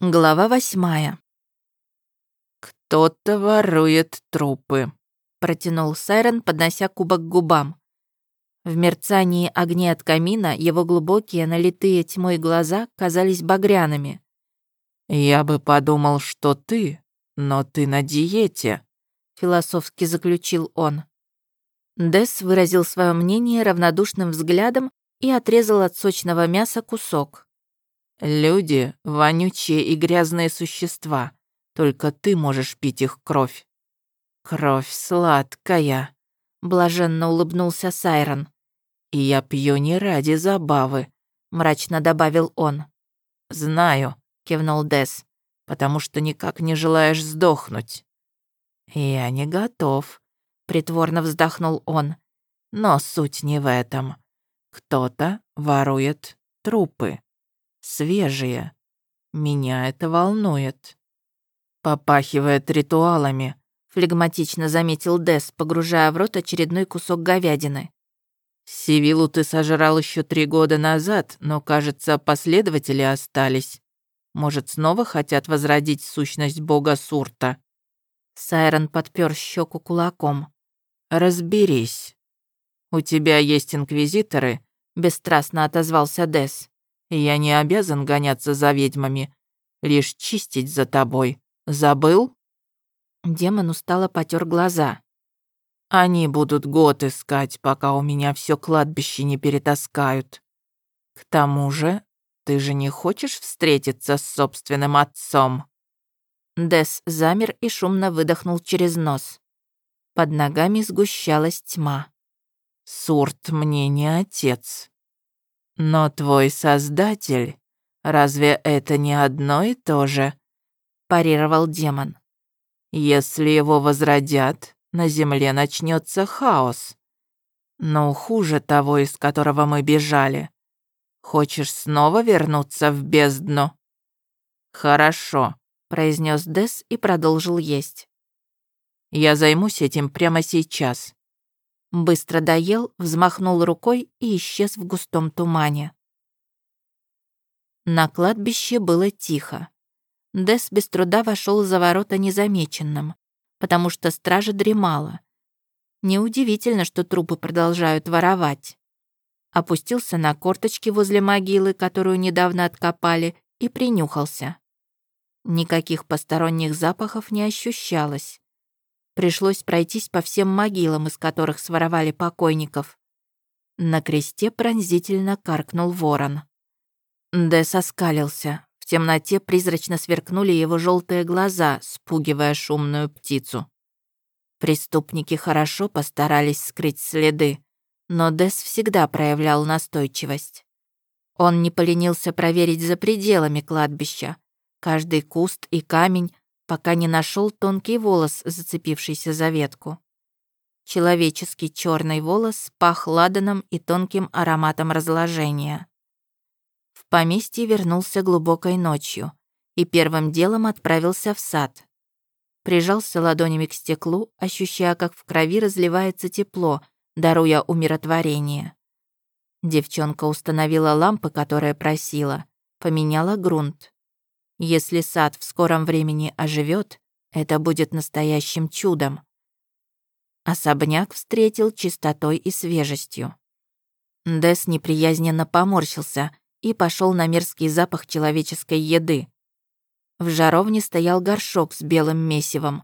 Глава восьмая. «Кто-то ворует трупы», — протянул Сайрон, поднося кубок к губам. В мерцании огней от камина его глубокие, налитые тьмой глаза казались багряными. «Я бы подумал, что ты, но ты на диете», — философски заключил он. Десс выразил свое мнение равнодушным взглядом и отрезал от сочного мяса кусок. Люди — вонючие и грязные существа. Только ты можешь пить их кровь. Кровь сладкая. Блаженно улыбнулся Сайрон. И я пью не ради забавы, мрачно добавил он. Знаю, кивнул Дес, потому что никак не желаешь сдохнуть. Я не готов, притворно вздохнул он. Но суть не в этом. Кто-то ворует трупы свежие. Меня это волнует. Попахивает ритуалами, флегматично заметил Дес, погружая в рот очередной кусок говядины. Сивилу ты сожрал еще три года назад, но, кажется, последователи остались. Может, снова хотят возродить сущность бога Сурта?» Сайрон подпер щеку кулаком. «Разберись. У тебя есть инквизиторы?» — бесстрастно отозвался Дес. Я не обязан гоняться за ведьмами, лишь чистить за тобой. Забыл?» Демон устало потер глаза. «Они будут год искать, пока у меня все кладбище не перетаскают. К тому же, ты же не хочешь встретиться с собственным отцом?» Дес замер и шумно выдохнул через нос. Под ногами сгущалась тьма. «Сурт мне не отец. Но твой создатель, разве это не одно и то же? парировал демон. Если его возродят, на земле начнется хаос. Но хуже того, из которого мы бежали. Хочешь снова вернуться в бездну? Хорошо, произнес Дес и продолжил есть. Я займусь этим прямо сейчас. Быстро доел, взмахнул рукой и исчез в густом тумане. На кладбище было тихо. Дес без труда вошел за ворота незамеченным, потому что стража дремала. Неудивительно, что трупы продолжают воровать. Опустился на корточки возле могилы, которую недавно откопали, и принюхался. Никаких посторонних запахов не ощущалось. Пришлось пройтись по всем могилам, из которых своровали покойников. На кресте пронзительно каркнул ворон. Дэс оскалился. В темноте призрачно сверкнули его желтые глаза, спугивая шумную птицу. Преступники хорошо постарались скрыть следы, но Дэс всегда проявлял настойчивость. Он не поленился проверить за пределами кладбища. Каждый куст и камень пока не нашел тонкий волос, зацепившийся за ветку. Человеческий черный волос пах ладаном и тонким ароматом разложения. В поместье вернулся глубокой ночью и первым делом отправился в сад. Прижался ладонями к стеклу, ощущая, как в крови разливается тепло, даруя умиротворение. Девчонка установила лампы, которые просила, поменяла грунт. Если сад в скором времени оживет, это будет настоящим чудом. Особняк встретил чистотой и свежестью. Дес неприязненно поморщился и пошел на мерзкий запах человеческой еды. В жаровне стоял горшок с белым месивом.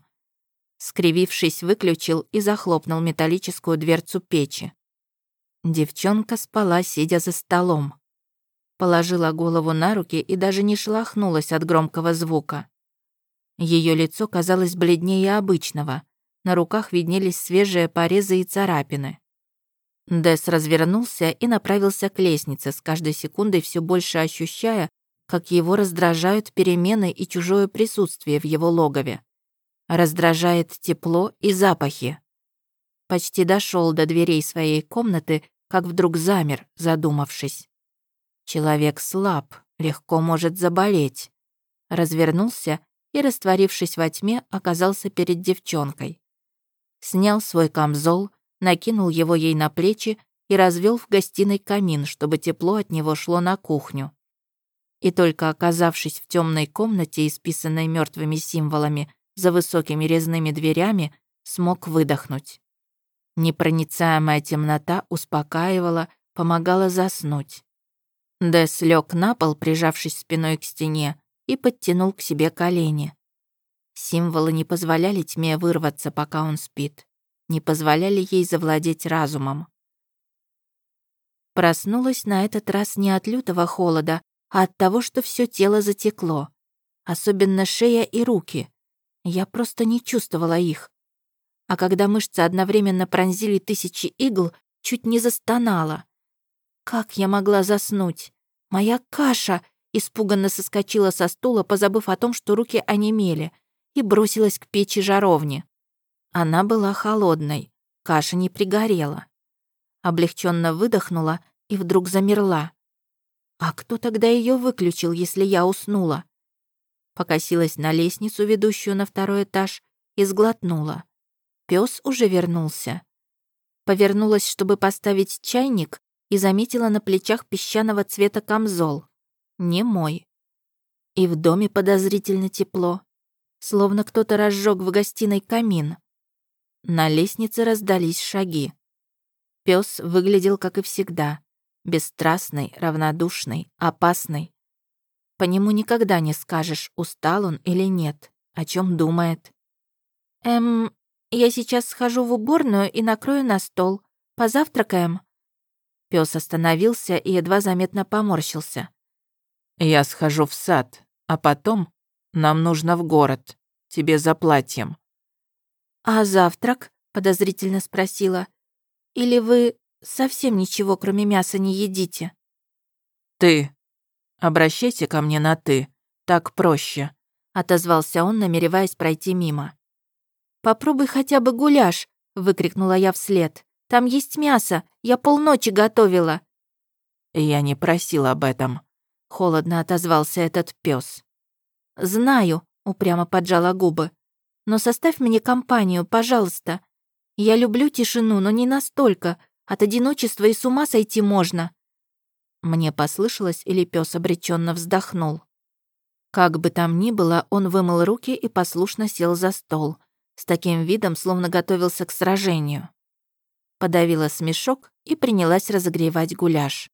Скривившись, выключил и захлопнул металлическую дверцу печи. Девчонка спала, сидя за столом. Положила голову на руки и даже не шелохнулась от громкого звука. Ее лицо казалось бледнее обычного. На руках виднелись свежие порезы и царапины. Дес развернулся и направился к лестнице, с каждой секундой все больше ощущая, как его раздражают перемены и чужое присутствие в его логове. Раздражает тепло и запахи. Почти дошел до дверей своей комнаты, как вдруг замер, задумавшись. Человек слаб, легко может заболеть. Развернулся и, растворившись во тьме, оказался перед девчонкой. Снял свой камзол, накинул его ей на плечи и развел в гостиной камин, чтобы тепло от него шло на кухню. И только оказавшись в темной комнате, исписанной мертвыми символами, за высокими резными дверями, смог выдохнуть. Непроницаемая темнота успокаивала, помогала заснуть. Дэс лег на пол, прижавшись спиной к стене, и подтянул к себе колени. Символы не позволяли тьме вырваться, пока он спит, не позволяли ей завладеть разумом. Проснулась на этот раз не от лютого холода, а от того, что все тело затекло. Особенно шея и руки. Я просто не чувствовала их. А когда мышцы одновременно пронзили тысячи игл, чуть не застонала. Как я могла заснуть? Моя каша! Испуганно соскочила со стула, позабыв о том, что руки онемели, и бросилась к печи жаровни. Она была холодной, каша не пригорела. Облегченно выдохнула и вдруг замерла. А кто тогда ее выключил, если я уснула? Покосилась на лестницу, ведущую на второй этаж, и сглотнула. Пес уже вернулся. Повернулась, чтобы поставить чайник, и заметила на плечах песчаного цвета камзол не мой. И в доме подозрительно тепло, словно кто-то разжег в гостиной камин. На лестнице раздались шаги. Пес выглядел, как и всегда, бесстрастный, равнодушный, опасный. По нему никогда не скажешь, устал он или нет, о чем думает. «Эм, я сейчас схожу в уборную и накрою на стол. Позавтракаем?» Пес остановился и едва заметно поморщился. Я схожу в сад, а потом нам нужно в город. Тебе за платьем». «А завтрак?» — подозрительно спросила. «Или вы совсем ничего, кроме мяса, не едите?» «Ты. Обращайся ко мне на «ты». Так проще», — отозвался он, намереваясь пройти мимо. «Попробуй хотя бы гуляш», — выкрикнула я вслед. «Там есть мясо. Я полночи готовила». «Я не просил об этом», холодно отозвался этот пес. «Знаю», — упрямо поджала губы. «Но составь мне компанию, пожалуйста. Я люблю тишину, но не настолько. От одиночества и с ума сойти можно». Мне послышалось, или пес обреченно вздохнул. Как бы там ни было, он вымыл руки и послушно сел за стол, с таким видом, словно готовился к сражению. Подавила смешок и принялась разогревать гуляш.